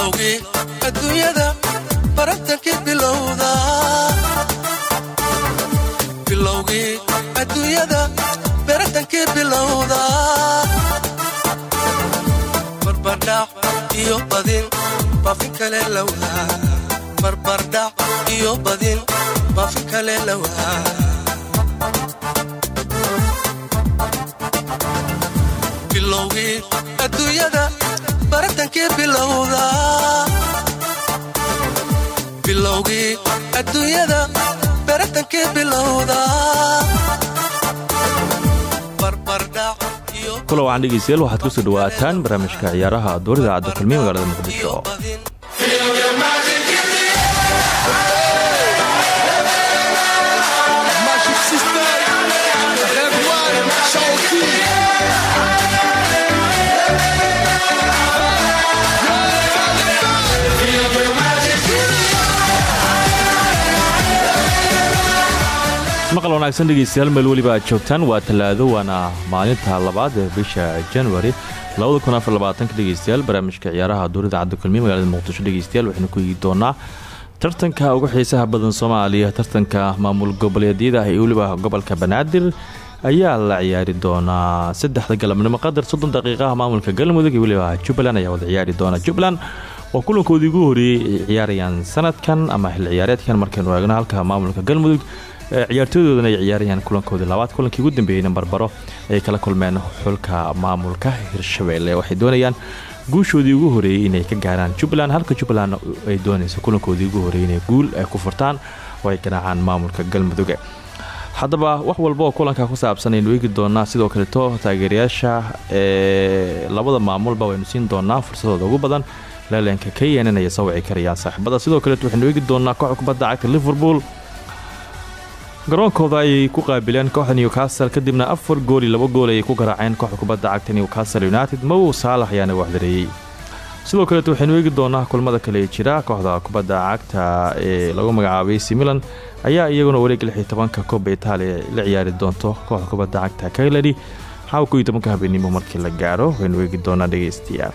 bilowgii adduunyada baratankii bilowda. Bilowgii adduunyada baratankii bilowda. Barbardhac iyo badin baafin kale lawaa barbardhac iyo badin baafin kale lawaa bilowgii adduunyada baratankii bilowda bilowgii adduunyada baratankii bilowda barbardhac iyo kulo wacan dhegeystayaal waxaad ku soo dhawaataan barnaamijka ciyaaraha doorida cadda kulmiye magaalada muqdisho maqal wanaagsan dhegeystayaal meel weliba aad joogtaan waa talaado waana maalinta labaad ee bisha januari dhegeystayaal barnaamijka ciyaaraha doorida cadda magaalada muqdisho dhegeystayaal waxaynu ku eegi doonaa tartanka ugu xiisaha badan soomaaliya. Tartanka maamul goboleedyada iyo weliba gobolka banaadir ayaa la ciyaari doonaa. Saddexda galabnimo qadar soddon daqiiqaha maamulka galmudug iyo weliba jubbaland ayaa wada ciyaari doona jubbaland oo kulankoodii ugu horeeyey ay ciyaarayaan sanadkan ama xilli ciyaareedkan markaynu eegno halka maamulka galmudug ee ciyaartooydoodana ay ciyaarayaan kulankoodii labaad kulankii ugu dambeeyeyna barbaro ay kala kulmeen xulka maamulka hirshabeelle. Waxay doonayaan guushoodii ugu horeeyey inay ka gaaraan jubbaland halka jubbaland ay doonayso kulankoodii ugu horeeyey inay guul ay ku furtaan oo ay maamulka galmudug. Haddaba wax walba oo kulanka ku saabsan aynu eegi doonaa. Sidoo kaleeto taageerayaasha ee labada maamulba waynu siin doonaa fursadooda ugu badan. Leelanka knn ayay soo wici sidoo kaleeto waxaynu eegi doonaa kooxda cagta liverpool garoonkooda ayay ku qaabileen kooxda newcastle kadibna afar gool iyo laba gool ayay ku garaaceen kooxda kubadda cagta newcastle united. Mow saalax ayaana waxdareeyey sidoo kaleeto waxaynu eegi doonaa kulmada kale jira kooxda kubadda cagta ee lagu magacaabay similan ayaa iyaguna wareega lix iyo tobanka kooba itaaliya la ciyaari doonto kooxda kubadda cagta kaylari xawa ko iyo tobanka habeenimo markii la gaaro waynu eegi doonaa dhegeystayaal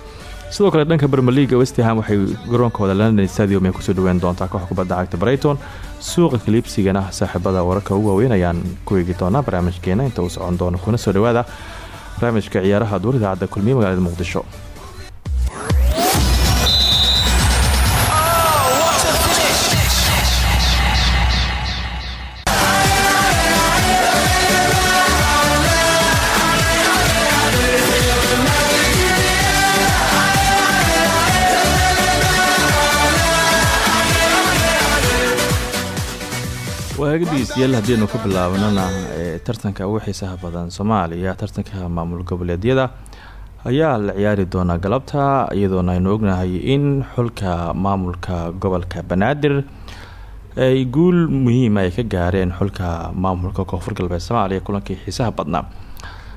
sidoo kale dhanka bermeliga westham waxay garoonkooda london stadium ay ku soo dhaween doontaa kooxda kubadda cagta brighton. Suuqa kaliibsigana saaxiibada wararka ugu waaweyn ayaan ku eegi doonaa barnaamijkeena inta uu socon doono kuna soo dhawaada barnaamijka ciyaaraha duur idaacadda kulmiye magaalada muqdisho waaga dhegeystayaal haddiinu ka bilaabnana tartanka ugu xiisaha badan soomaaliya tartanka maamul goboleedyada ayaa la ciyaari doonaa galabta iyadoona aynu ognahay in xulka maamulka gobolka banaadir ay guul muhiima ay ka gaareen xulka maamulka koonfur galbeed soomaaliya kulankii xiisaha badnaa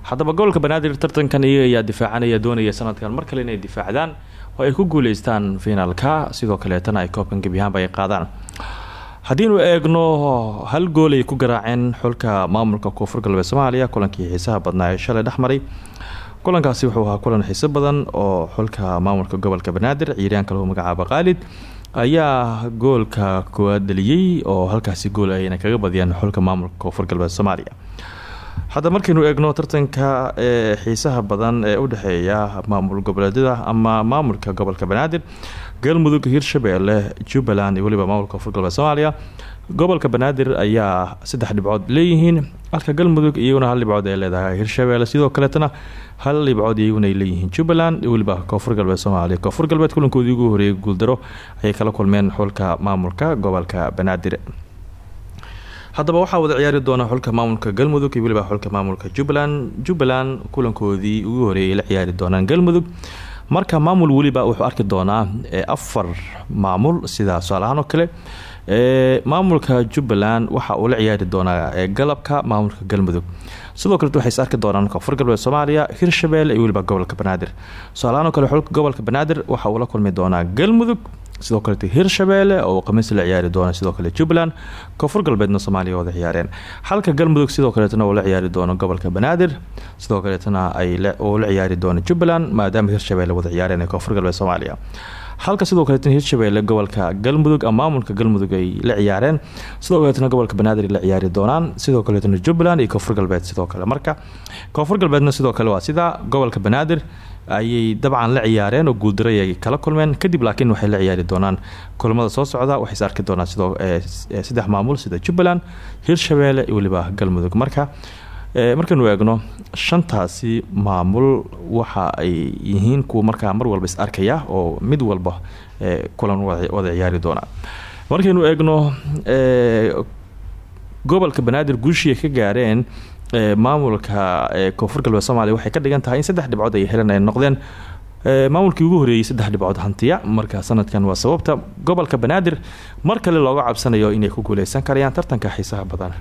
haddaba gobolka banaadir tartankan iyaga ayaa difaacanaya doonaya sanadkan. Mar kale inay difaacdaan oo ay ku guuleystaan finaalka sidoo kaleetana ay koobkan gebiyahaanba ay qaadaan haddiinu eegno hal gool ay ku garaaceen xulka maamulka koonfur galbeed soomaaliya kulankii xiisaha badnaa ee shalay dhexmaray kulankaasi wuxuu ahaa kulan xiiso badan oo xulka maamulka gobolka banaadir ciyaaryaanka lagu magacaaba khaalid ayaa goolka koowaad dhaliyey oo halkaasi gool ayna kaga badiyaan xulka maamulka koonfur galbeed soomaaliya hadda markaynu eegno tartanka ee xiisaha badan ee udhexeeya maamul goboleedyada ama maamulka gobolka banaadir galmudug hirshabeelle jubbaland iyo weliba maamulka koonfur galbeed soomaaliya gobolka banaadir ayaa saddex dhibcood leeyihiin. Halka galmudug iyaguna hal dhibcood ay leedahay hirshabeelle sidoo kaleetana hal dhibcood iyaguna ay leeyihiin jubbaland iyo weliba koonfur galbeed soomaaliya. Koonfur galbeed kulankoodii ugu horeeyay guuldaro ayay kala kulmeen xulka maamulka gobolka banaadir haddaba waxaa wada ciyaari doona xulka maamulka galmudug iyo weliba xulka maamulka jubbaland. Jubbaland kulankoodii ugu horeeyay la ciyaari doonaan galmudug. Marka maamul weliba wuxuu arki doonaa afar maamul sida tusaalahaan oo kale. Maamulka jubbaland waxa uu la ciyaari doonaa galabka maamulka galmudug. Sidoo kale waxay arki doonaan koonfur galbeed soomaaliya hirshabelle iyo weliba gobolka banaadir. Tusaalahaan oo kale gobolka banaadir waxa uu la kulmi doonaa galmudug sidoo kaleet hirshabeelle oo khamiis la ciyaari doona sidoo kale jubbaland koonfur galbeedna soomaaliya wada ciyaareen. Halka galmudug sidoo kaleetna uu la ciyaari doono gobolka banaadir sidoo kaleetna uu la ciyaari doono jubbaland maadaama hirshabeelle wada ciyaareen ee galbeed soomaaliya. Halka sidoo kaleetna hirshabelle gobolka galmudug maamulka galmudug ay la ciyaareen sidoo kaleetna gobolka banaadir la ciyaari doonaan sidoo kaleetna jubbaland iyo koonfur galbeed sidoo kale. Marka koonfur galbeedna sidoo kale waa sida gobolka banaadir ayay dabcan la ciyaareen oo guuldaray ay kala kulmeen. Kadib laakiin waxay la ciyaari doonaan kulamada soo socda. Waxayse arki doonaan sidoo saddex maamul sida jubbaland hirshabelle iyo weliba galmudug. Marka markaynu eegno shantaasi maamul waxa ay yihiin kuwa markaa mar walba is arkaya oo mid walba kulan wada ciyaari doona markaynu eegno gobolka banaadir guushii ay ka gaareen maamulka koonfur galbeed soomaaliya waxay ka dhigan tahay in saddex dhibcood ay heleen ay noqdeen. Maamulkii ugu horeeyey saddex dhibcood hantiya marka sanadkan waa sababta gobolka banaadir mar kale looga cabsanayo inay ku guuleysan karayaan tartanka xiisaha badan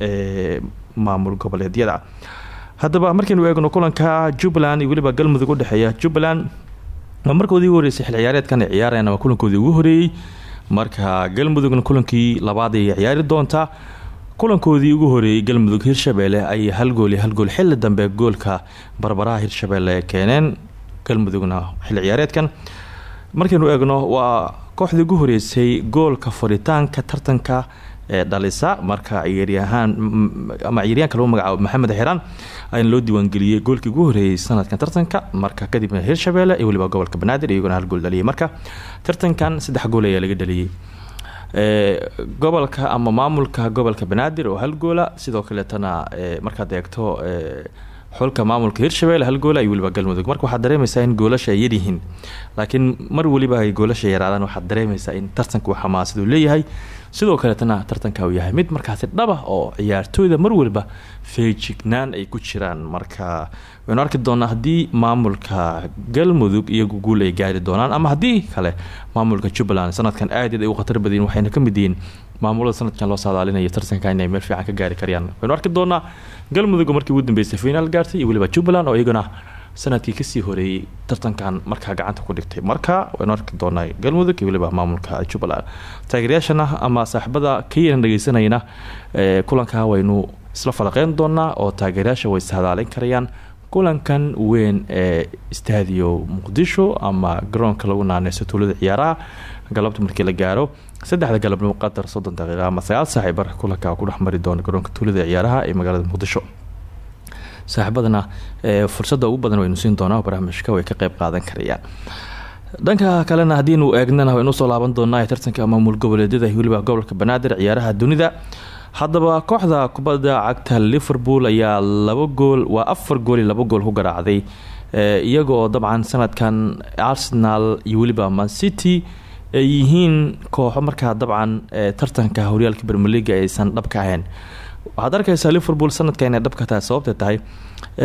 ee maamul goboleedyada. Haddaba markaynu eegno kulanka jubbaland iyo weliba galmudug udhexeeya jubbaland waa markoodii ugu horeysay xil ciyaareedkan kulankoodii ugu horeeyey marka galmudugna kulankii labaad ayay ciyaari doontaa kulankoodii ugu horeeyey galmudug hirshabelle ayay hal gool iyo hal gool. Xilli dambe goolka barbaraha hirshabelle keeneen galmudugna xilli ciyaareedkan. Markaynu eegno waa kooxdii ugu horeysay goolka furitaanka tartanka ee dhalisa. Marka ciyaaryahaan ama ciyaaryahanka lagu magacaabo maxamed xiraan ayaana loo diiwaangeliyey goolkii ugu horeeyey sanadkan tartanka. Marka kadibna hirshabelle iyo weliba gobolka banaadir iyagona hal gool dhaliyay. Marka tartankan saddex gool ayaa laga dhaliyey gobolka ama maamulka gobolka banaadir oo hal goola sidoo kaleetana markaad eegto xulka maamulka hirshabelle hal goola iyo weliba galmudug. Marka waxaad dareemaysaa in goolasha ay yaryihiin laakiin mar weliba ay goolasha yaraadaan waxaad dareemaysaa in tartanku xamaasadu leeyahay sidoo kaleetana tartanka uu yahay mid markaasi dhaba oo ciyaartooyda mar waliba feejignaan ay ku jiraan. Marka waynu arki doonaa haddii maamulka galmudug iyagu guul ay gaari doonaan ama haddii kale maamulka jubbaland sanadkan aad ay u khatar badayin waxayna ka mid yihiin maamulada sanadkan loo saadaalinayo tartanka inay meel fiican ka gaari karayaan waynu arki doonaa galmudug markii ugu dambeysay finaal gaartay iyo weliba jubbaland oo iyaguna sannadkii ka sii horeeyey tartankan markaa gacanta ku dhigtay. Marka waynu arki doonaa galmudug iyo maamulka jubbaland. Taageerayaashana ama saaxiibada kayana dhegeysanayna kulanka waynu isla falaqeyn doonaa oo taageerayaasha way ishadaaleyn karayaan. Kulankan weyn ee stadio muqdisho ama garoonka lagu naaneyso tuulada ciyaaraha galabta markii la gaaro saddexda galabnimo qatar soddon daqiiqa ama sagaal saaci bar kulanka ku dhexmari doona garoonka tuulada ciyaaraha ee magaalada muqdisho saaxiibadana fursada ugu badan waynu siin doonaa barnaamijka way ka qeyb qaadan karayaan dhanka kalena haddiinu eegnana waynu u soo laaban doonaa tartanka maamul goboleedyada weliba gobolka banaadir ciyaaraha dunida. Haddaba kooxda kubadda cagta liverpool ayaa laba gool waa afar gool laba gool ku garaacday iyaga dabcan sanadkan arsenal iyo weliba mancity ay yihiin kooxo markaa dabcan tartanka horyaalka bermeliga aysan dhabka ahayn waxaad arkaysaa liverpool sanadka inay dhabka tahay sababta tahay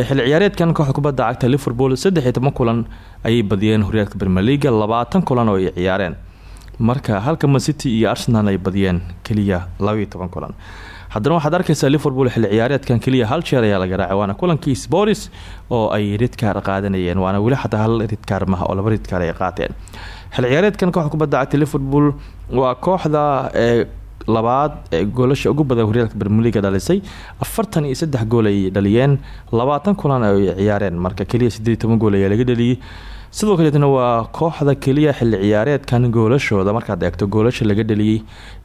xilli ciyaareedkan kooxda kubadda cagta liverpool saddex iyo toban kulan ayay badiyeen horyaalka bermeliga labaatan kulan oo ay ciyaareen. Marka halka mancity iyo arsenal ay badiyeen keliya labaiyo kulan. Haddana waxaad arkaysaa liverpool xilli ciyaareedkan keliya hal jeer ayaa la garaacay waana kulankii sporis oo ay ridkaar qaadanayeen waana weli xataa hal ridkaar maha oo laba ridkaar ay qaateen. Xilli ciyaareedkan kooxda kubadda cagta liverpool waa kooxda labaad ee goolasha ugu badan horyaalka bermeliga dhalisay afartan iyo saddex gool ay dhaliyeen labaatan kulan ay ciyaareen marka keliya sideed toban gool ayaa laga dhaliyay. Sidoo kaleetna waa kooxda keliya xilli ciyaareedkan goolashooda markaad eegto goolasha laga dhaliyey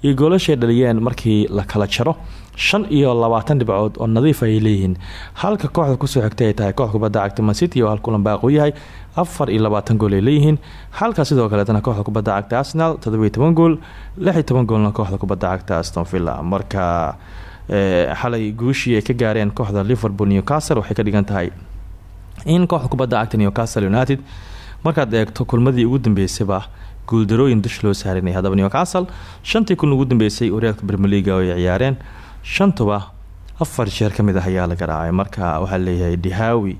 iyo goolashay dhaliyeen markii la kala jaro shan iyo labaatan dhibcood oo nadiif ay leeyihiin. Halka kooxda ku soo xigtay ay tahay kooxda kubadda cagta mancity oo hal kulan baaq u yahay afar iyo labaatan gool ay leeyihiin. Halka sidoo kaleetna kooxda kubadda cagta arsenal toddobiyo toban gool lix iyo toban goolna kooxda kubadda cagta aston villa. Marka xalay guushii ay ka gaareen kooxda liverpool newcastle waxay ka dhigan tahay in kooxda kubadda cagta newcastle united markaad eegto kulmadii ugu dambeysayba guuldarooyin dush loo saarinay haddaba newcastle. Shantii kun ugu dambeysay horyaalka bermeliga oo ay ciyaareen shantuba afar jeer ka mid ah ayaa la garaacay. Marka waxaa leeyahay dhihaawi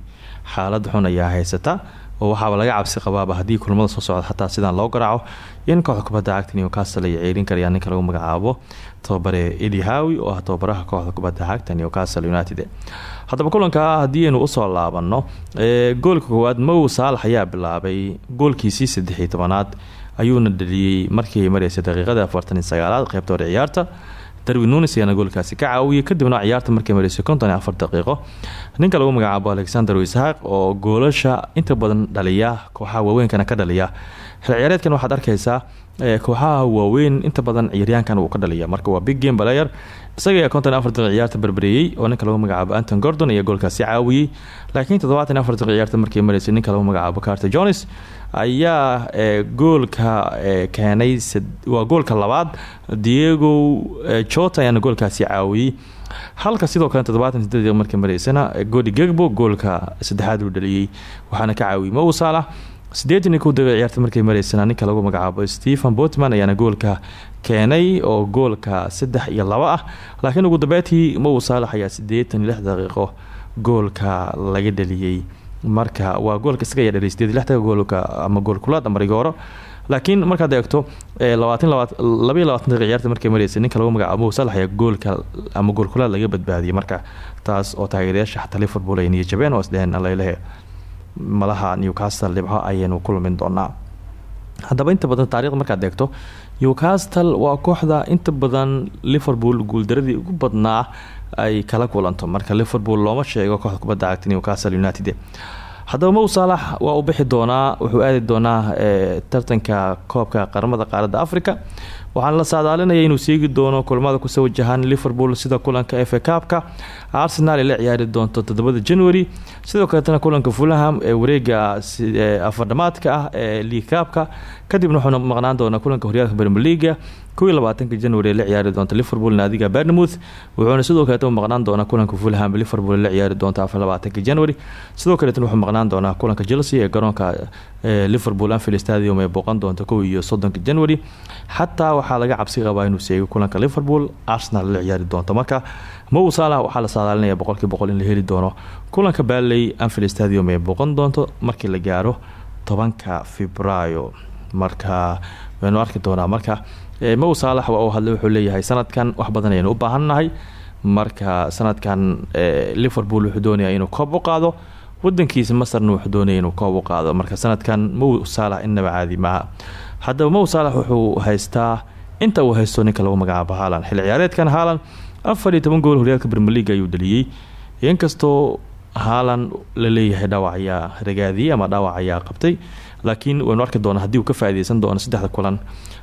xaalad xun ayaa haysata oo waxaaba laga cabsi qabaaba haddii kulmada soo socda. Xataa sidaan loo garaaco in kooxda kubadda newcastle ay ceerin karayaan ninka lagu magacaabo tababare edi hawi oo ah kooxda kubadda newcastle united. Haddaba kulanka haddii aynu u soo laabano goolka koowaad mow saalax ayaa bilaabay goolkiisii saddexiy tobanaad. Ayuuna dhaliyey markii ay daqiiqada afartan iyo sagaalaad hore ciyaarta darwi nunis ayaana goolkaasi ka caawiyay kadibna ciyaarta markay mareysay konton iyo afar daqiiqo. Ninka lagu magacaabo alexander ishaaq oo goolasha inta badan dhaliya kooxaha waaweynkana ka dhaliya xil ciyaareedkan waxaad arkaysaa kooxaha waaweyn inta badan ciyaaryahankan uu ka dhaliya marka waa big game balayer isaga ayaa konton afar ciyaarta berbereeyey oo ninka lagu magacaabo anton gordon ayaa goolkaasi caawiyey laakiin toddobaatan afar ciyaarta markii maraysay ninka lagu magacaabo carter jones ayaa goolka keenay waa goolka labaad. Diego jota ayaana goolkaasi caawiyey. Halka sidoo kale toddobaatan sideed markii maraysana godi gegbo goolka saddexaad uu dhaliyey waxaana ka caawiyey mo salah. Sideetan iyo ciyaarta markay maraysana ninka lagu magacaabo stephen botman ayaana goolka keenay oo goolka saddex iyo laba ah. Laakiin ugu dambeetii mow saalax ayaa sideetan iyo lix daqiiqo goolka laga dhaliyey marka waa goolka isaga ayaa dhaliyay sideed lixda goolka ama gool kulaad ama rigooro. Laakiin markaad eegto labaiyo labaatan daqiiq ciyaarta markay maraysay ninka lagu magacaabo mow saalax ayaa goolka ama gool kulaad laga badbaadiyay marka taas oo taageerayaasha xataa liverpool ay niyo jabeen oo isdheheen alalehe malaha newcastle dhibco ayaynu kulmin doonaa. Haddaba inta badan taarikhda markaad eegto newcastle waa kooxda inta badan liverpool guuldaradii ugu badnaa ay kala kulanto. Marka liverpool looma sheego kooxda kubadda cagta newcastle united. Haddaba mow saalax waa uu bixi doonaa wuxuu aadi doonaa tartanka koobka qaramada qaaradda africa waxaana la saadaalinaya inuu seegi doono kulamada ku soo wajahaan liverpool sida kulanka f a kaabka arsenal ay la doonto toddobada january. Sidoo kaleetana kulanka fulham ee wareega afardhamaadka ah ee league kaabka kadibna wuxuuna maqnaan doonaa kulanka horyaalka brmer leaga koiyo labaatanka january la ciyaari liverpool naadiga bernemouth wuxuuna sidoo kaleeta maqnaan doonaa kulanka fulham liverpool la ciyaari doonta afar january. Sidoo kaleetana wuxuu maqnaan doonaa kulanka chelsea ee garoonka liverpool anfield stadium ee booqan doonta kow iyo january. Xataa waxaa laga cabsi qabaa inuu seego kulanka liverpool arsenal la ciyaari doonto. Marka mow salah waxaa la saadaalinaya boqolkii boqol in la heli doono kulanka baley anfield stadium ee booqan doonto markii la gaaro tobanka februaayo marka waynu arki doonaa. Marka mow saalax waa uu hadlay wuxuu leeyahay sanadkan wax badan ayaynu u baahannahay marka sanadkan liverpool wuxuu doonayaa inuu koob qaado. Wadankiisa masarna wuxuu doonaya inuu koob qaado. Marka sanadkan mow saalax innaba caadi maaha haddaba mow saalax wuxuu haystaa inta uu haysto ninka lagu magacaabo haalan xilli ciyaareedkan haalan afar iyo toban gool horyaalka league ayuu dhaliyey. Inkastoo haalan la leeyahay dhaawac ayaa ama dhaawac qabtay laakiin waynu arki doona haddii uu ka faaideysan doono saddexda kulan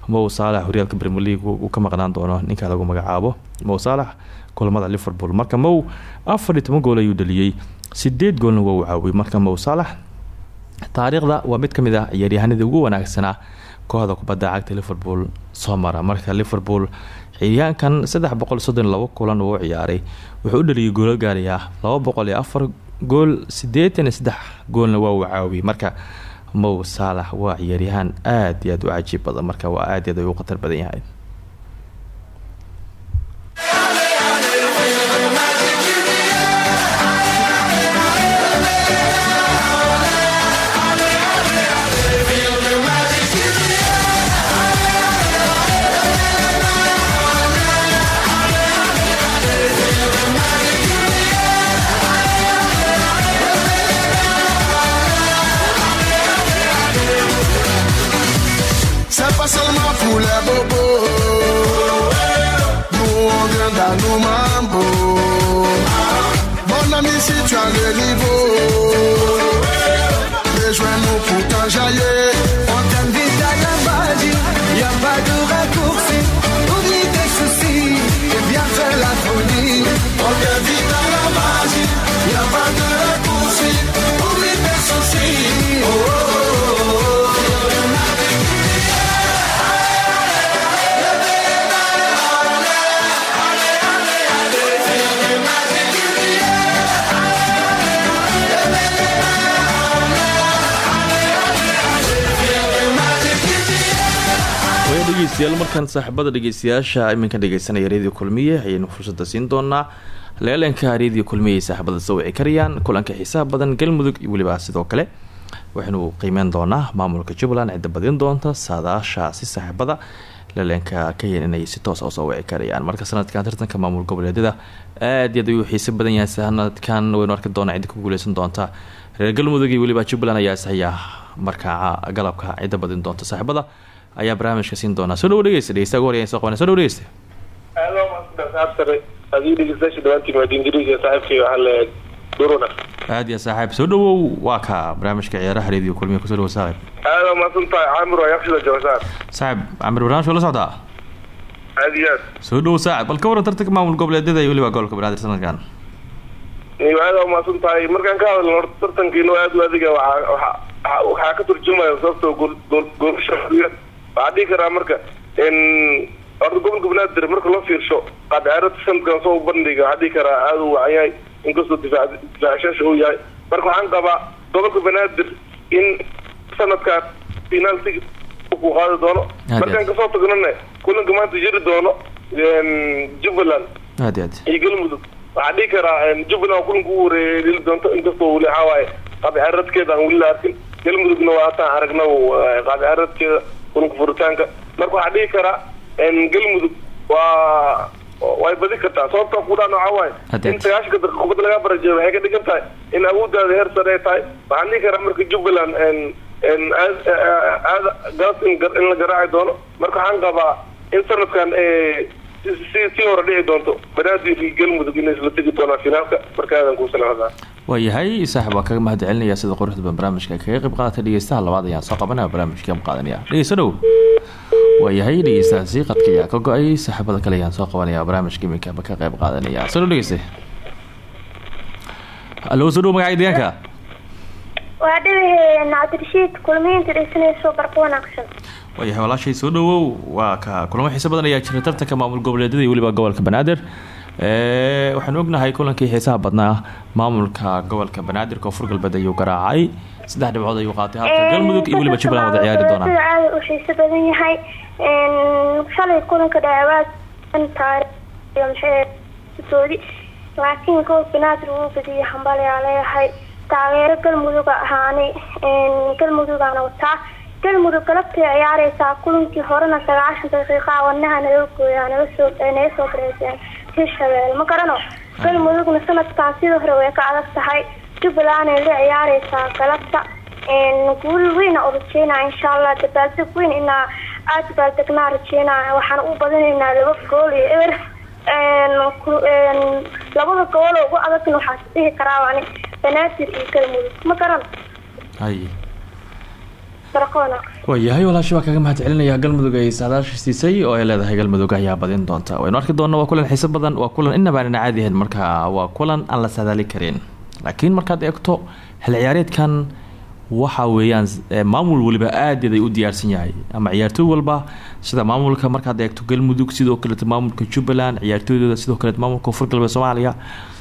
mow saalax horyaalka league uu ka maqnaan doono ninka lagu magacaabo. Mow saalax kulamada liverpool. Marka mow afar gool ayuu dhaliyey. Sideed goolna waa uu caawiyey. Marka mow saalax taariikhda waa mid ka mid ah ciyaaryahanadii ugu wanaagsanaa kooxda kubadda cagta liverpool soo mara. Marka liverpool ciyaaryahankan saddex boqol soddon labo kulan uu ciyaaray wuxuu u dhaliyay goolo gaarayaa laba boqol iyo afar gool sideetan iyo saddex goolna waa uu caawiyey marka mow saalax waa ciyaaryahaan aad iyo aad u cajiib badan. Marka waa aad iyo aad u khatar badan yahay markaan saaxiibada dhegeystayaasha iminka dhegeysanaya reediyo kulmiye ayaynu fursada siin doonaa leelanka reediyo kulmiye saaxiibada soo wici kulanka xiisaha badan galmudug iyo weliba sidoo kale waxaynu qiimeyn doonaa maamulka jubbaland cidda badin doonta saadaashaasi saaxiibada leelanka kayan inay si toos a soo wici karayaan marka sanadkan tartanka maamul goboleedyada aad iyo aad ayuu xiise badan yahay. Sanadkan waynu arki doonaa cidda ku guuleysan doonta. Galmudug iyo weliba jubbaland ayaa ishayaa markaa galabka cidda badin doonta saaxiibada ayaa barnaamijka siin doonaa soo dhawo dhegeysta dhegeysta ugu horeyaan soo qabanay soo dhawo dhegeysta aad mahadsantahay iyo saaxiib soo dhawow waa ka barnaamijka ciyaaraha reediyo kulmiya ku soo dhawo saaxiib aada umaasan tahay caamir waa yaqshida jawsaan saaxiib camir barnaamijka la socdaa aad iyo aad soo dhawo saaxiib bal ka waran tartanka maamul goboleedyada iyo weliba gobolka banaadir sanadkan iyo aada umaasan tahay markaan ka hadalno horta tartankiino u adiga waxaa- waxaa waxaa ka turjumaya sababtoo gool gool goolasha waxaa dhihi karaa marka n horta gobolka banaadir marka loo fiirsho qaadcaarada sanadkan soo bandhiga waxaa dhihi karaa aada u wacan yahay inkastoo difaac difaacshasha uu yahay. Marka waxaan qabaa gobolka banaadir in sanadkan finaal tig ku qaadi doono. Markaan ka soo tagnana kulanka maanta jiri doono jubbaland. Iyo galmudug. Waxaa dhihi karaa jubbaland kulanka horeeyay dhili doonto inkastoo weli waxaa waaye qaabicaaradkeeda aan weli la arkin. Galmudugna waa hataan aragna kulanka furitaanka. Marka waxaa dhihi karaa galmudug waa way badi kartaa. Sababta ku dhaan waxaa waaye Haddeed. in sagaashanka daqiiqa kubadda laga barajeeyo waxay ka dhigan tahay in awooddaada heer sare ay tahay. Waxaan dhihi karaa marka jubbaland aad gaas in la garaaci doono. Marka waxaan qabaa in sanadkan eh, si si si hore dhici doonto. Banaadir iyo galmudug inay isla tegi finaalka waayahay saaxib kaga mahad celinaya sida quruxda badan barnaamijka ay kaga qayb qaadatay dhegeystaha labaad ayaan soo qabanaya barnaamijka qayb qaadanaya dhegeyso dhow. Waayahay dhegeystahaasi qadka ayaa ka go'ay saaxiibada kale ayaan soo qabanaya barnaamijka iminka ka qayb qaadanaya soo dhegeyste. Allo soo dhow magacay deegaanka. Waa dhawaheen cabdirashiid kulmiyiinta dhegeysanayso barqa wanaagsan waayahay walaashay soo dhawow waa ka kulamo xiiso badan ayaa jira tartanka maamul goboleedyada iyo weliba gobolka banaadir. Ee, waxaanu ognahay kulankii xiisaha badnaa maamulka gobolka banaadir koonfur galbeed ayuu garaacay. Saddex dhibcood ayuu qaatay halka galmudug iyo weliba jubbaland wada ciyaari doonaan aada u xiiso badan yahay shalay kulanka dhawaad taarisoodi laakiin gobolka banaadir wuu badiyay hambalayaa leeyahay. Taageero galmudug ahaani galmudugaana wataa galmudug galabtay ciyaareysaa kulankii horena sagaashan daqiiqa wadnaha naga gooyaa naga soo naga soo gareyseen hirshabelle ma garano galmudugna sanadkan sidii hore way ka adag tahay jubbaland ay la ciyaareysaa galabta guul weyn u rajeynaa insha allah dabaaldeg weyn inaa aada dabaaldegnaa rajeynaa waxaan u badinaynaa laba gool iyo eber labada gool oo ugu adagna waxaa dhihi karaa waani banaadir iyo galmudug ma garan waayahay walaashi waa kaga mahad celinaya galmudug ay saadaasha siisay oo ay leedahay galmudug ayaa badin doonta. Waynu arki doona waa kulan xiiso badan waa kulan inaba aan caadi ahayn marka waa kulan aan la saadaali karin. Laakiin markaad eegto xil ciyaareedkan waxa weeyaan eh, maamul waliba aad ay u diyaarsan yahay. Ama ciyaartooy walba sida maamulka markaad eegto galmudug sidoo kaleeto maamulka jubbaland ciyaartooydooda sidoo kaleeto maamulka koonfur galbeed soomaaliya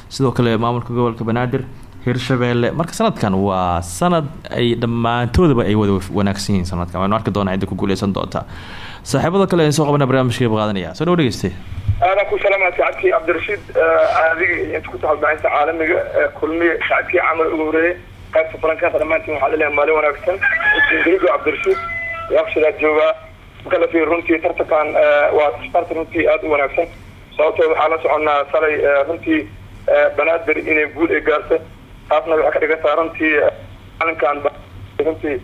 sidoo kale maamulka gobolka banaadir hirshabelle. Marka sanadkan waa sanad ay dhammaantoodaba ay wada wanaagsan yihiin sanadkan. Waynu arki doonaa cidda guuleysan doonta. Saaxiibada kale soo qabana barnaamijka qayb qaadanaya soo dhawo dhegeyste. Ku salaamaya sacadkii cabdirashiid adiga iyo ku taxalbaxaysa caalamiga ee kulmiye sacadkii camal ugu horeeyey qaybta farankaanta dhammaantiin waxaa la leeyahay maalin wanaagsan. Ingirigo cabdirashiid yaabshidaad joogaa marka la fiiriyo runtii tartankan waa tartan runtii aada u wanaagsan. Sababtoo waxaa la soconnaa salay runtii banaadir inay guul ay gaarto taasna waxay ka dhigan tahay runtii runtii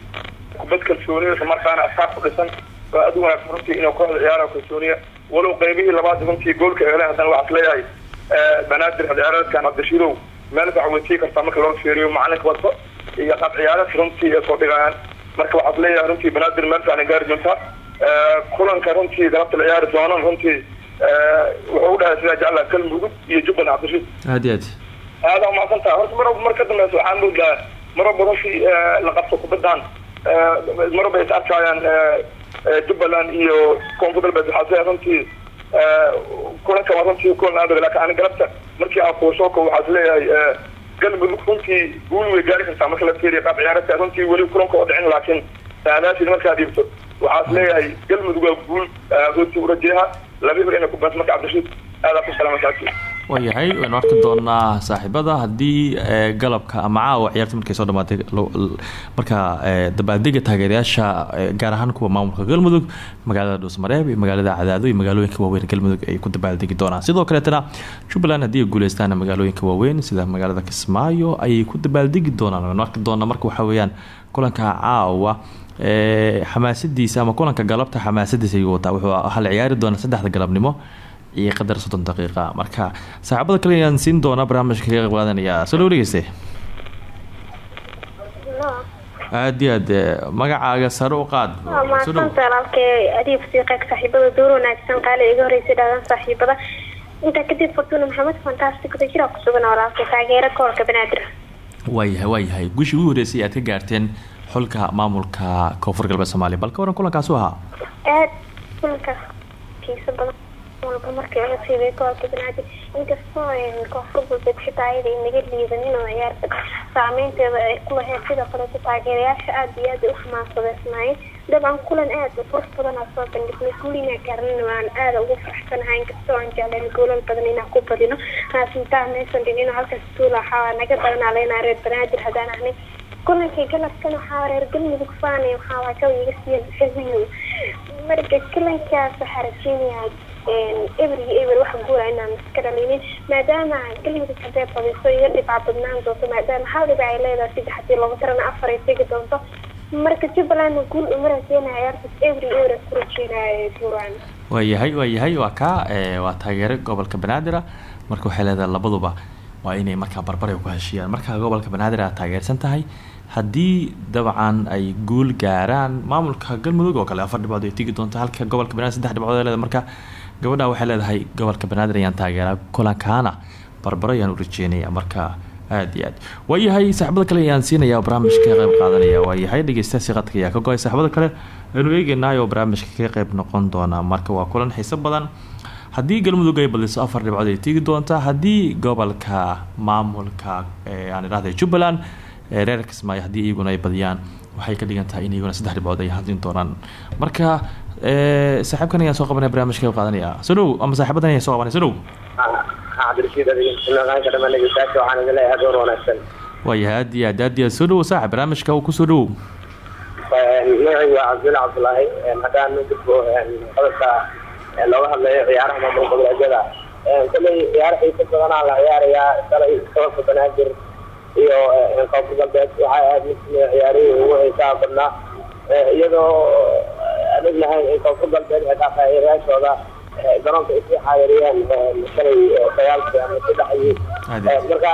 kubad kalsooniya isla markaana asaar ku dhisan waa aad u wanaagsan runtii inuu kooxda ciyaara kalsooniya walow qaybihii labaad runtii goolka heleen haddana waxaa is leeyahay eh, banaadir ciyaareedkan cabdishiidow meel bac weytii kartaa marka loo fiiriyo macalinka wato iyo qaab ciyaareedka runtii ay soo dhigayaan marka waxaa is leeyahay runtii banaadir meel fiican gaari doontaa Eh, kulanka runtii galabta la ciyaari doonan runtii eh, wuxuu u dhahay sidaa jeclaa galmudug iyo jubbaland cabdishiid. Aad iyo aad aada umaqsan tahay horta mar mar ka dambeysa waxaan moodaa mar walba runtii eh, la qabto kubaddan eh, mar walba is arkayaan jubbaland iyo koonfur galbeed waxaa sida runtii kulanka waa runtii kulan aad laakiin ani galabta markii aan kuushooko waxaa is leeyahay galmudug runtii guul way gaari kartaa marka la fiiriyo qaab ciyaareedka runtii weli kulanka oo dhicin laakiin saadaashii markaa dhiibto waxaa is leeyahay galmudug waa guul runtii urajeeha laba hor inay ku baanto marka cabdishiid aadaa ku salaama saaki waayahay waynu arki doonaa saaxiibada. Haddii eh, galabka ama caawa ciyaarta markay soo dhamaatay marka eh, dabaaldega taageerayaasha eh, gaar ahaan kuwa maamulka galmudug magaalada dhuusmareeb iyo magaalada cadaado iyo magaalooyinka waaweyn galmudug ay ku dabaaldegi doonaan. Sidoo kaleetana jubbaland haddii ay guuleystaan magaalooyinka waaweyn sida magaalada kismaayo ayay ku dabaaldegi doonaan. Waynu arki doonaa marka waxaa weeyaan kulanka caawa xamaasadiisa ama kulanka galabta xamaasadiisa ayuu wataa wuxuu hal ciyaari doonaa saddexda galabnimo iyo qadar soddon daqiiqa. Marka saaxiibada kale ayaan siin doonaa barnaamijka kaga qayb qaadanaya soo dhawo dhegeyste aad iyo aad magacaaga sare u qaad. Waa Soo dhawo. mahadsanta walaalkee adiib siiqeeg saaxiibada door wanaagsan qaali iga horreysay dhaadan saaxiibada. Intaa kadib fortuna maxamed fantastic jira ku sugan walaalkee taageero koolka banaadir waayahay waayahay guushii ugu horreysay aad ka gaarteen xulka maamulka koonfur galbeed soomaaliya. Bal ka waran kulankaasu ahaa. Aad kulankaas kiisa badan walba markii laga siibay banaadir inkastoo koonfur galbeed xitaa ayada inaga liidanin oo ciyaarta saameynteeda ay ku lahayd sidoo kaleeto taageerayaasha aada iyo aad ay u xamaasadeysnaayeen dabcan kulan aad u qurux badan aa soo bandhignay guulina gaarnina waan aada ugu faraxsanahay inkastoo aan jeclayn goolal badan inaan ku badino raasintaa maysan dhicin oo halkaas tuula waxaa naga badanaa leynaa reer banaadir haddaan ahnay kulankii galabkan waxaa reer galmudug faanay waxaa waa ka iga siiyan xisbiyo marka kulankaas waxaa rajeynayaa eber iyo eber waxa guura inaan iska dhalinin maadaama galmudug hadday badiso iga dhibca badnaan doonto maadaama hal dhibac ay leedahay saddex haddii loogu tarana afar ay tegi doonto. Marka jubbaland guul uma rajeynaya ciyaartaas eber iyo eber ku rajeynaya buuraan waayahay waayahay waa kaa eh, waa taageere gobolka banaadir ah. Marka waxay leedahay labaduba waa inay markaa barbaray ku heshiiyaan. Markaa gobolka banaadir aad taageersan tahay haddii dabcan ay guul gaaraan maamulka galmudug oo kale afar dhibcood ay tegi doonto halka gobolka banaadir saddex dhibcood ay leedahay marka gabadha waxay leedahay gobolka banaadir ayaan taageeraa. Kulankaana barbaro ayaan u rajeynaya marka aad iyo aad. Waayahay saaxiibada kale ayaan siinaya barnaamijka ka qayb qaadanaya. Waayahay dhegeystayaasi qadka ayaa ka go'ay. Kale aynu eegeynaayo oo barnaamijka ka qayb noqon doona. Marka waa kulan xiiso badan. Haddii galmudug ay afar dhibcood ay tegi doontaa haddii gobolka maamulka aan idhahday jubbaland ee reer kismaayo haddii iyaguna ay badiyaan waxay ka dhigan tahay in iyaguna saddex dhibcood ay hadin doonaan. Marka saaxiibkan ayaan soo qabanaya barnaamijka ka qaadanaya. Soo dhow ama saaxiibadan ayaan soo qabanaya. Soo dhow waayahay aad iyo aad aad iyo aad soo dhowo saaxib barnaamijka ku soo dhowow magacaygu waa cabdilla cabdulaahi. Haddaan gudbo qodobka looga hadlayo ciyaaraha maamul goboleedyada. Kolley ciyaaro xiisa badanaa la ciyaarayaa. Shalay gobolka banaadir iyo koonfur galbeed waxay ahayd mid ciyaarihii ugu xiisaha badnaa. Iyadoo aan ognahay in koonfur galbeed xitaa taageerayaashooda garoonka isii xaadiriyeen shalay sagaalkii ama saddexdii Aad. marka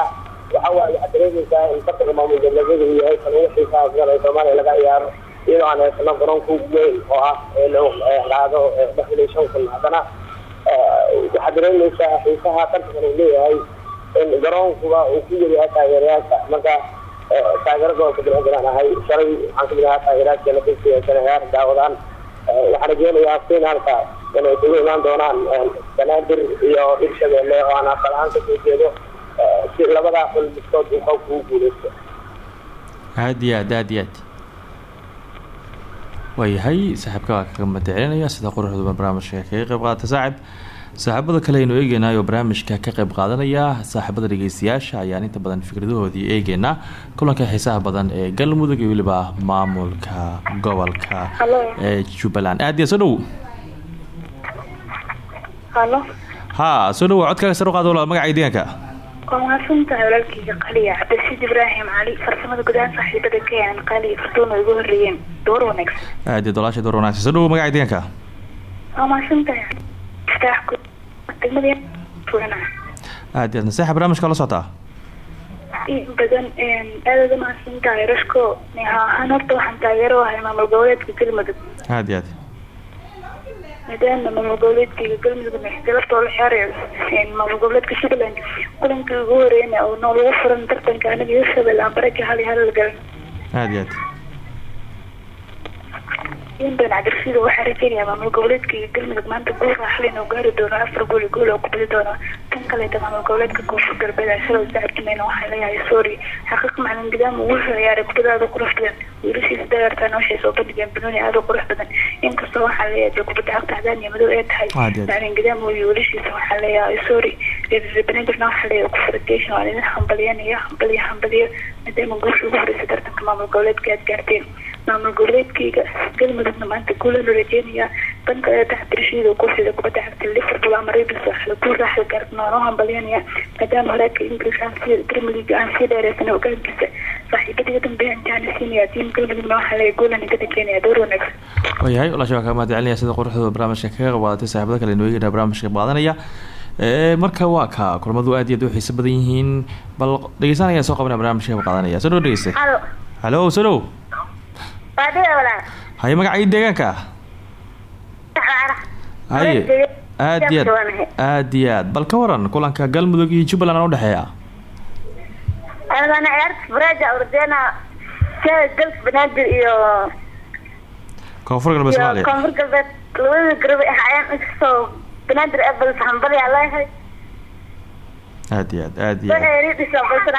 waxa waaye waxaad dareemaysaa in tartanka maamul goboleedyadu yahay kan ugu xiisaha badan ee soomaaliya laga ciyaaro iyadoo aan haysano garoonka ugu weyn oo ah ee qaado lixdan iyo shan kun haddana waxaad dareemaysaa xiisaha tartankan uu leeyahay in garoonkuba uu ku yaryahay taageerayaasha. Marka taageero gobolka banaadir aan ahay shalay waxaan ka mid ahaa taageerayaaskeena kusiyaysan ciyaar daawadaan waxaan rajeynayaa finaalka inay isugu imaan doonaan banaadir iyo hirshabeelle oo aan asal ahaan ka soo jeedo si labadaa xul midkood uu koobka ugu guuleysto aad iyo aad aad iyo aad. Waayahay saaxiibka waa kaga madacelinaya sida quruxduba barnaamijka kaga qayb qaadata saaxib saaxiibada kale aynu eegeynayo barnaamijka ka qayb qaadanaya. Saaxiibada dhegeystayaasha ayaan inta badan fikradahoodii eegeynaa kulanka xiisaha badan ee galmudug iyo weliba maamulka gobolka ee jubbaland aad iyo soo dhow. Ha soo dhow codkaaga sar u qaado walaal magaca deegaanka waa mahadsantahay walaalkayga qaliya cabdirashiid ibraahim cali farsamada gudahaan saaxiibada keenan qali fartuun oo igu horreeyeen door wanaagsan. Aad iyo dolaasha door wanaagsan. Soo dhow magaca deegaanka waa mahadsantahay aad iyo aad saaxiib barnaamijka la socotaa badan aad uga mahadsantahay rashko ahaan horta waxaan taageero ahay maamul goboleedka galmudug aad iyo aad maadaama maamul goboleedkayga galmudug galabtoo la xeerayo maamul goboleedka jubbaland kulankii ugu horeeyna oo noolagu furan tartanka aniga iyo shabel aan baraka hal iyo hal la galan aad iyo aad in badan cabdirashiida waxaa rajeynayaa maamul goboleedka iyo galmudug maanta guul raaxle inuu gaari doono afar gool iyo gool oo ku badi doono. Tan kaleeta maamul goboleedka koonfur galbeed ashalo sacabkimayna waxaa leeyahay sorry xaqiiq macalin gidaama wuxuu ciyaaray kubada aada u qurux badan. Wiilashiisa dayartaana waxay soo bandhigeen banooni aada u qurux badan. Inkastoo waxaa leeyahay kubadda cagta cadaan iyo madow ee tahay macalin gidaama iyo wiilashiisa waxaa leeyahay sorry. Representativena waxaa leeyahay kufuritation waa idin hambalyanaya hambaliyo hambaliyo maadaama guusha ugu horeysa tartanka maamul goboleedka aad gaarteen maamul goboleedkayga galmudugna maanta guula la rajeynayaa dan kaleeta cabdirashiid oo kooxda kubadda cagta liverpool ama ravens waxaa la guul raaxda gaartay waan u hambalyanaya maadaama horaadka english aan sii premier league aan sii dheereysanay hogaankiisa tiim galmudugna waxaa goolan door wanaagsan waayahay walaasha waa kaa mahad celinaya sida quruxdooda barnaamijka kaga qayb qaadatay saaxiibada kale inoo barnaamijka qaadanaya. Ee marka waa ka kulamadu aad iyo aad u xiiso badan yihiin bal dhegeysanaya soo qabanaya barnaamijka qaadanaya. Soo dhow dhegeyste. Halo soo dhow haye magacii deegaanka haye aad iyo aad aad iyo aad bal ka waran kulanka galmudug iyo jubbaland aan udhexeeya koonfur galbeed iyo aad iyo aad aad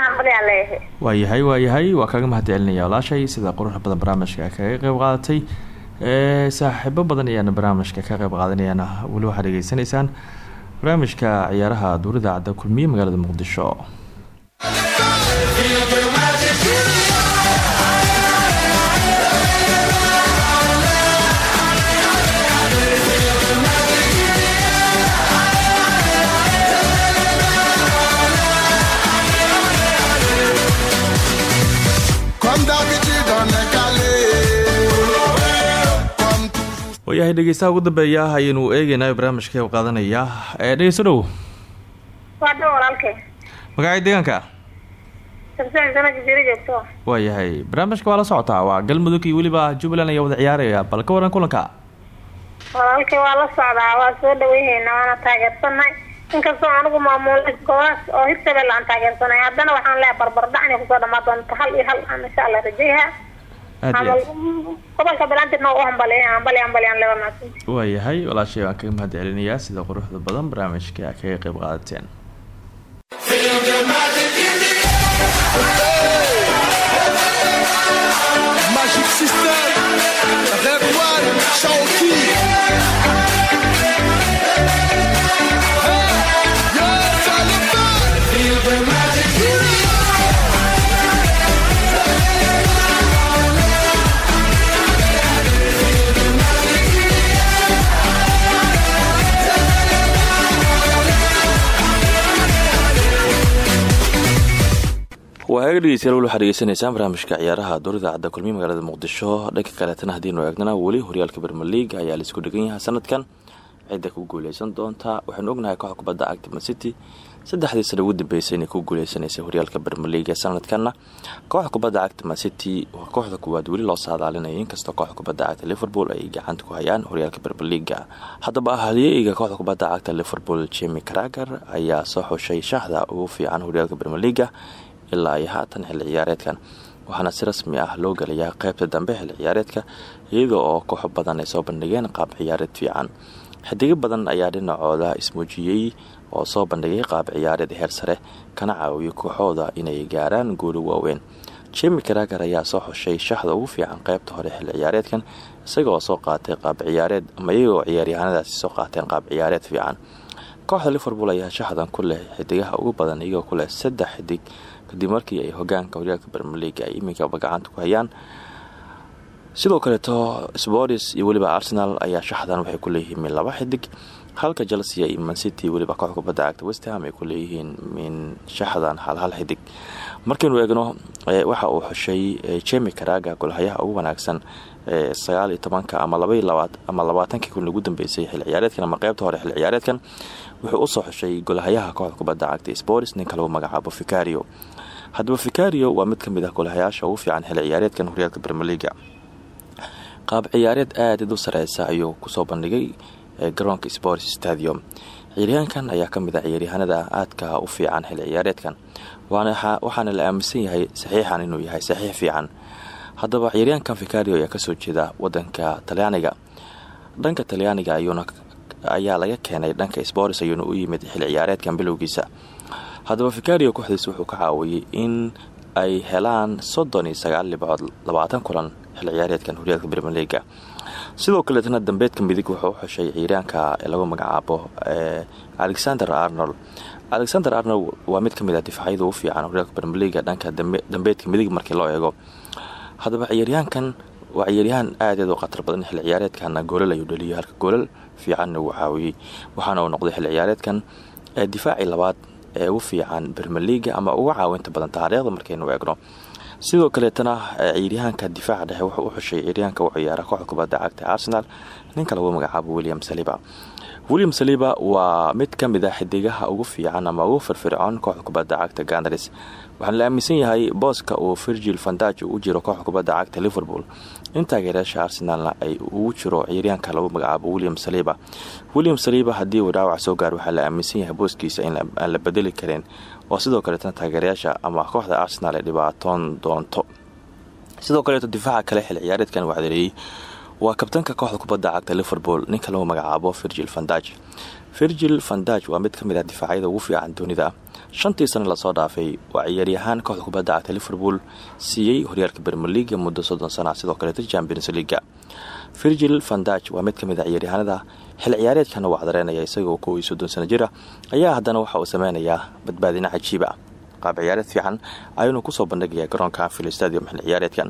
hambalyaa leeyahay. Waayahay waayahay waa kaga mahad celinaya walaashay sida quruxda badan barnaamijka kaga qeyb qaadatay. Ee saaxiibo badan ayaana barnaamijka ka qeyb qaadanayaan weli waxaad dhegeysanaysaan. Barnaamijka ciyaaraha duurida cadda kulmiye magaalada muqdisho waayahay dhegeystaha ugu dambeeya ayaynu eegeynaa barnaamijka qaadanaya. Ee dhegeyso dhow. Waa dhan walaalkay magacii deegaanka? Waayahay barnaamijka waa la socotaa waa galmudug iyo weliba jubbaland ayaa wada ciyaaraya. Bal ka waran kulanka. Walaalkay waa la socdaa waa soo dhaweyhaynaa waana taageersanay. Inkastoo anigu maamulay koowaas oo hirshabelle aan taageersanay haddana waxaan leeyahay barbardhac inay ku soo dhamaa doonto hal iyo hal aan insha allah rajayha waayahay walaashay waan kaga mahad celinayaa sida quruxda badan barnaamijka kaga qeyb qaadateen waa haga dhegeystayaal weli barnaamijka ciyaaraha dowladda cadda kulmiye magaalada muqdisho. Dhanka kaleetana haddiinu eegnana weli horyaalka bermer league ayaa la isku dhegan yahay sanadkan cidda ku guuleysan doonta waxaynu ognahay kooxda kubadda actima city saddexdii sana ugu dambeysay inay ku guuleysanaysay horyaalka ee sanadkanna kooxda kubadda actima city waa kooxda kuwaad weli loo saadaalinaya inkastoo kooxda kubadda cagta liverpool ay gacanta ku hayaan horyaalka bermer leaga haddaba halyeyga kooxda kubadda cagta liverpool jemi crager ayaa soo xushay shahda ugu fiican horyaalka bermer leaga ilaa iyo haatan xilli ciyaareedkan. Waxaana si rasmi ah loo gelayaa qeybta dambe xilli ciyaareedka iyadoo oo kooxo badan ay soo bandhigeen qaab ciyaareed fiican. Xidigo badan ayaa dhinacooda ismuujiyey oo soo bandhigay qaab ciyaareed heer sare kana caawiyay kooxooda inay gaaraan guulo waaweyn. Jemi karager ayaa soo xushay shaxda ugu fiican qeybta hore xilli ciyaareedkan isaga oo soo qaatay qaab ciyaareed ama iyagoo ciyaaryahanadaasi soo qaateen qaab ciyaareed fiican. Kooxda liverpool ayaa shaxdan ku leh xidigaha ugu badan iyagoo ku leh saddex xidig kadib markii ay hogaanka horyaalka bermeliga ay iminkaba gacanta ku hayaan sidoo kaleeto sports iyo weliba arsenal ayaa shaxdan waxay ku leeyihiin laba xidig halka chelsea iyo mancity weliba koox kubadda cagta westham ay ku leeyihiin min shaxdan hal hal xidig. Markaynu eegno waxa uu xushay jemi karaga golhayaha ugu wanaagsan ee sagaal iyo tobanka ama ama labaatankii kun ugu dambeysay xil ciyaareedkan ama qeybta hore xil ciyaareedkan wuxuu u soo xushay golhayaha kooxda kubadda cagta sports ninka lagu magacaabo ficario haddaba ficario waa mid ka mid ah golahayaasha ugu fiican xil ciyaareedkan horyaalka bermeliga qaab ciyaareed aadad u sareysa ayuu ku soo bandhigay garoonka sports stadium. Ciyaaryahankan ayaa ka mid ah ciyaaryahanada aadka u fiican xil ciyaareedkan waxaana la aaminsan yahay saxiixan inuu yahay saxiix fiican. Haddaba ciyaaryahankan ficario ayaa ka soo jeeda wadanka talyaaniga dhanka talyaaniga ayaa laga keenay dhanka sports ayuuna u yimid xil ciyaareedkan bilowgiisa haddaba ficario kooxdiis wuxuu ka caawiyey in ay helaan soddon iyo sagaal dhibcood labaatan kulan xil ciyaareedkan horyaalka bermeliga sidoo kaleetna dambeedka midig wuxuu u ciyaaryaanka lagu magacaabo alexander arnold. Alexander arnold waa mid ka mid ah difaacyada ugu fiican horyaalka bermeliga dhanka dambeedka midig markii loo eego. Haddaba ciyaaryahankan waa ciyaaryahaan aadaed u khatar badan xil ciyaareedkana goolal ayuu dhaliyay halka goolal fiicanna uu caawiyey waxaana uu noqday xil ciyaareedkan difaacii labaad ee ugu fiican bermeliga ama uga caawinta badan taariikhda markaynu eegno. Sidoo kaleetana ciyaaryahaanka difaaca dhexe wuxuu u xushay ciyaaryahanka u ciyaara kooxda kubadda cagta arsenal ninka lagu magacaabo william saliba. William saliba waa mid ka mid a xidigaha ugu fiican ama ugu firfircoon kooxda kubadda cagta gandaris waxaana la aaminsan yahay booska uu virgil vandaj u jiro kooxda kubadda cagta liverpool. In taageerayaasha arsenaalna ay ugu jiro ciyaaryahanka lagu magacaabo william saliba. William saliba haddii uu dhaawac soo gaar waxaa la aaminsan yahay booskiisa aan la bedeli karin. Oo sidoo kaleetana taageerayaasha ama kooxda arsenal ay dhibaatoon doonto. Sidoo kaleeto difaaca kale xil ciyaareedkan wacdareeyey waa kabtanka kooxda kubadda cagta liverpool ninka lagu magacaabo virgil vandaj virgil vandaj waa mid ka mid ah difaacyada ugu fiican dunida. Shantii sano la soo dhaafay waa ciyaaryahaan kooxda kubadda cagta liverpool siiyey horyaalka bermeliga muddo soddon sana sidoo kaleeta champions leaga virgil vandaj waa mid ka mid a ciyaaryahaanada xil ciyaareedkana wacdareynaya isagoo kow iyo soddon sano jira ayaa haddana waxa uu sameynayaa badbaadino cajiiba qaab ciyaareed fiican ayuunu ku soo bandhigayaa garoonka anfield stadium xil ciyaareedkan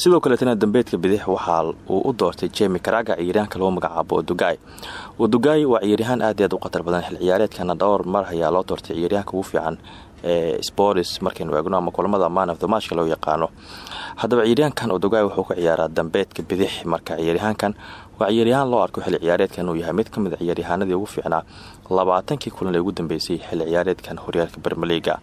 sidoo kaleetana dambeedka bidix waxaa uu u doortay jemi karaga ciyaaryahanka lagu magacaabo odugaay odugaay waa ciyaaryahaan aad aad u khatar badan xil ciyaareedkana dhowr mar ayaa loo doortay ciyaaryahanka ugu fiican ee sports markaynu eegno ama kulamada man of the matchka loo yaqaano. Haddaba ciyaaryahankan odugaay wuxuu ka ciyaaraa dambeedka bidix marka ciyaaryahaankan waa loo arko xilli ciyaareedkan inuu yahay mid ka mid a ciyaaryahaanadii ugu fiicnaa labaatankii kulan ee ugu dambeysay xilli ciyaareedkan horyaalka bermeliga.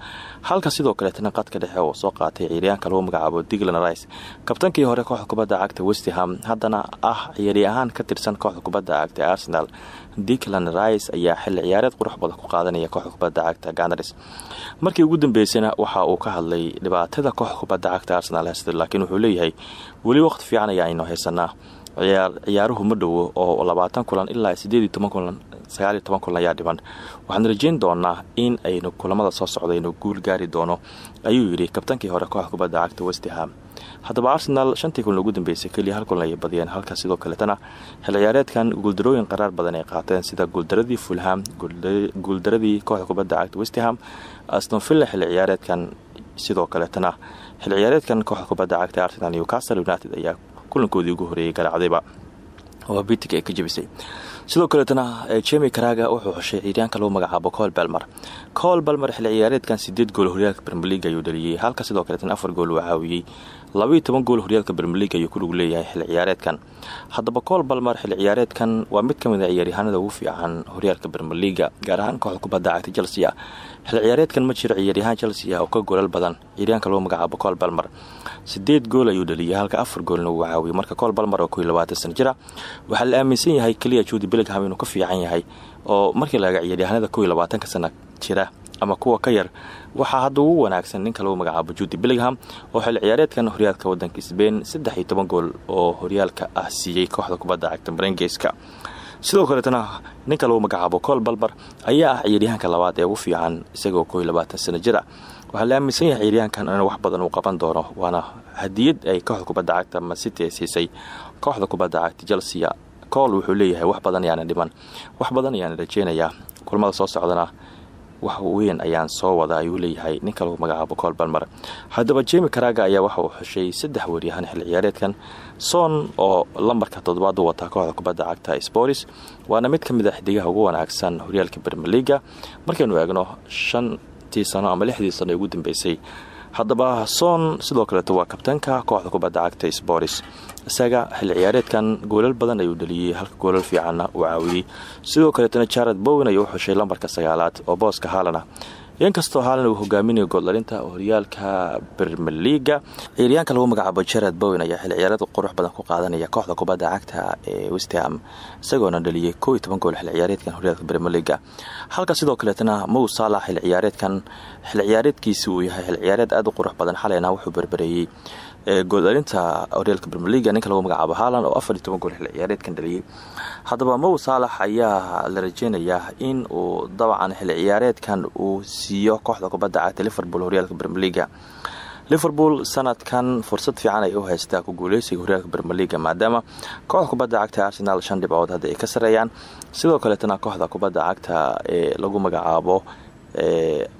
Halka sidoo kaleetana qadka dhexe oo soo qaatay ciyaaryahanka lagu magacaabo diglan rice kabtankii hore kooxda kubadda cagta westham haddana ah ciyaaryahaan ka tirsan kooxda kubadda cagta arsenal. Diglan rice ayaa xilli ciyaareed qurux badan ku qaadanaya kooxda kubadda cagta ganars markii ugu dambeysana waxa uu ka hadlay dhibaatada kooxda kubadda cagta arsenal laakiin wuxuu leeyahay weli waqti fiican ayaa aynu haysanaa ciyaaruhu ma dhowo oo labaatan kulan ilaa sideed toban kulan sagaaliyo toban kulan ayaa dhiban waxaan rajeyn doonaa in aynu kulamada soo socdaynu guul gaari doono ayuu yidhi kabtankii hore kooxda kubadda cagta westham haddaba arsenal shantii kulan ugu dambeysay keliya hal kulan ayay badiyeen halka sidoo kaletana xil ciyaareedkan guuldarooyin qaraar badan ay qaateen sida guuldaradii fulham guuldaradii kooxda kubadda cagta westham astonvilla xil ciyaareedkan sidoo kaletana xil ciyaareedkan kooxda kubadda cagta arsenal newcastle united ayaa kulankoodii ugu horeeyay garaacdayba oo bitig ay ka jebisay sidoo kaleetana jemi karaga wuxuu xushay ciiryaanka lagu magacaabo col balmer col balmer xilli ciyaareedkan sideed gool horyaalka bermeliga ayuu dhaliyey halka sidoo kaleetana afar gool uu caawiyey labaiyo toban gool horyaalka bermeliga ayuu ku lug leeyahay xilli ciyaareedkan. Haddaba col balmer xilli ciyaareedkan waa mid ka mid a ciyaaryahaanada ugu fiican horyaalka bermeliga gaar ahaan kooxda kubadda cagta chelsea. Xilli ciyaareedkan ma jiro ciyaaryahaan chelsea oo ka goolal badan ciyaaryaanka lagu magacaabo col balmer sideed gool ayuu dhaliyay halka afar goolna uu caawiyey marka col balmer oo koiyo labaatan sana jira waxaa la aaminsan yahay keliya juudi bellingham inuu ka fiican yahay oo markii laga ciyaaryahanada koiyo labaatanka sana jira ama kuwa ka yar waxaa hadda ugu wanaagsan ninka lagu magacaabo juudi bellingham oo xilli ciyaareedkan horyaalka wadanka sbain saddex iyo gool oo horyaalka ah siiyey kooxda kubadda cagta marengeska sidoo kaleetana ninka lagu magacaabo col balmer ayaa ah ciyaaryahanka labaad ee ugu fiican isagoo koiyo labaatan sana jira. Waxaa la aaminsan yahay ciyaaryahankan in wax badan uu qaban doono waana hadiyad ay kooxda kubadda cagta masity ay siisay. Kooxda kubadda cagta chelsea col wuxuu leeyahay wax badan ayaana dhiman wax badan ayaana rajeynayaa kulmada soo socdana wax weyn ayaan soo wada ayuu leeyahay ninka lagu magacaabo col balmer haddaba jemi karaga ayaa waxa uu xushay saddex waryahan xilli ciyaareedkan. Son oo lambarka toddobaad u wataa kooxda kubadda cagta sporis waana mid ka mid a xidigaha ugu wanaagsan horyaalka bermeliga markaynu eegno shantii sano ama lixdii sano ee ugu dambeysay haddaba son sidoo kaleeto waa kabtanka kooxda kubadda cagta sporis isaga xilli ciyaareedkan goolal badan ayuu dhaliyey halka goolal fiicanna uu caawiyey sidoo kaleetana jared bowen ayuu u xushay lambarka sagaalaad oo booska haalana inkastoo haalan uu hogaaminayo gooldhalinta horyaalka bermeliga ciyaaryaanka lagu magacaabo jared bowen ayaa xilli ciyaareed qurux badan ku qaadanaya kooxda kubadda cagta ee westham isagoona dhaliyey koo iyo toban gool xilli ciyaareedkan horyaalka bermeliga halka sidoo kaleetana mow saalax xilli ciyaareedkan xilli ciyaareedkiisi uu yahay xilli ciyaareed aada u qurux badan xalayna wuxuu berbereeyey gooldhalinta horyaalka bermeliga ninka lagu magacaabo haalan oo afar iyo toban gool xilli ciyaareedkan dhaliyey haddaba mow saalax ayaa la rajeynayaa in uu dabcan xilli ciyaareedkan uu siiyo kooxda kubadda cagta liverpool horyaalka bermeliga liverpool sanadkan fursad fiican ay u haystaa ku guuleysiga horyaalka bermeliga maadaama kooxda kubadda cagta arsenal shan dhibcood hadda ay ka sareeyaan sidoo kaleetana kooxda kubadda cagta ee lagu magacaabo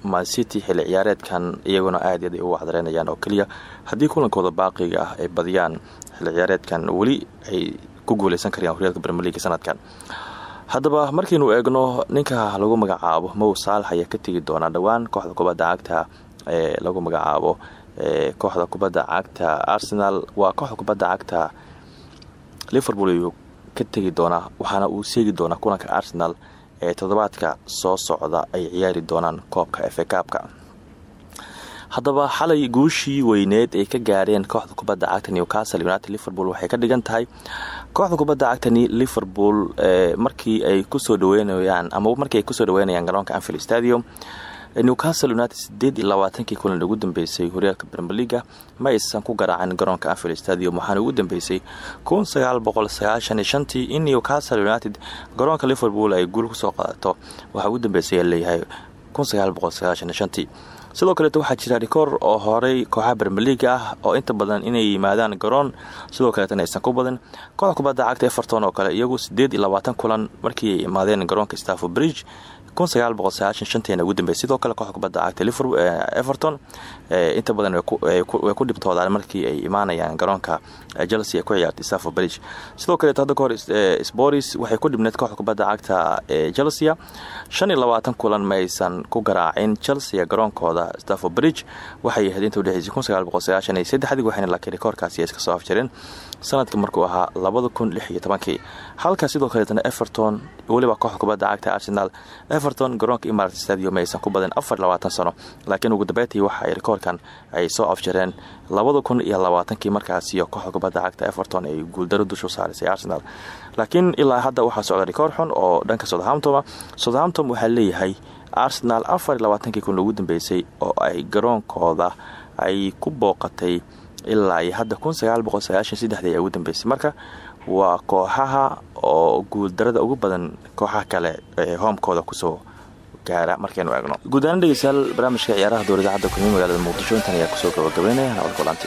mancity xilli ciyaareedkan iyaguna aad aad ay u wacdareynayaan oo keliya haddii kulankooda baaqiga ah ay badiyaan xilli ciyaareedkan weli ay ku guuleysan karayaan horyaalka bermeliga sanadkan. Haddaba markaynu eegno ninka lagu magacaabo mow saalax ayaa ka tegi doonaa dhowaan kooxda kubadda cagta ee lagu magacaabo kooxda kubadda cagta arsenal. Waa kooxda kubadda cagta liverpool ayuu ka tegi doonaa waxaana uu seegi doonaa kulanka arsenal ee toddobaadka soo socda ay ciyaari doonaan koobka efe kaabka haddaba xalay guushii weyneed ay ka gaareen kooxda kubadda cagta newcastle united liverpool waxay ka dhigan tahay kooxda kubadda cagtani liverpool markii ay ku soo dhaweynayaan ama markii ay ku soo dhaweynayaan garoonka anfield stadium newcastle united sideed labaatankii kulan ugu dambeysay horyaalka bremeliga ma aysan ku garaacin garoonka anfield stadium waxaana ugu dambeysay kun sagaal in newcastle united garoonka liverpool ay guul ku soo qaadato waxaa ugu dambeysay leeyahay kun sagaal sidoo kaleeto waxaa jira rikoor oo horey kooxaha bermeliga ah oo inta badan inay yimaadaan garoon. Sidoo kaleetana aysan ku badin kubadda cagta everton oo kale iyagu sideed labaatan kulan markii ay imaadeen garoonka stafford bridge ugu dambeysay. Sidoo kale kooxda kubadda cagta liverpool everton inta badan way ku dhibtoodaan markii ay imaanayaan garoonka chelsea ku ciyaartay stafford bridge. Sidoo kaleeto hadda kahor sporis waxay ku dhibneed kooxda kubadda cagta chelsea. Shan iyo labaatan kulan ma aysan ku garaacin chelsea garoonkooda stafford bridge. Waxay ahayd inta udhexeysay kun sagaal boqol saddexdii waxayna laakiin rikoorkaasi iska soo afjareen sanadka markuu ahaa labada kun halka sidoo kaleetana everton weliba kooxda kubadda cagta arsenal everton garoonka imarat stadium ma aysan ku badin afar sano. Laakiin ugu dambeyntii waxa ay rikoorkan ay soo afjareen labada kun iyo labaatankii kubadda cagta everton ay guuldaro dushu saarisay arsenal. Laakiin ilaa hadda waxaa socda rikoor xun oo dhanka southamptoma southamptom waxaa leeyahay arsenal afar labaatankii kun ugu dambeysay oo ay garoonkooda ay ku booqatay ilaa hadda kun sagaal waa kooxaha oo guuldarada ugu badan kooxaha kale ee hoomkooda ku soo gaara. Markaynu eegno. Guud ahaan barnaamijka ciyaaraha dowladda cadda kulmiye magaalada muqdisho intan ayaa ku soo gabagabeynaya nabad kulanti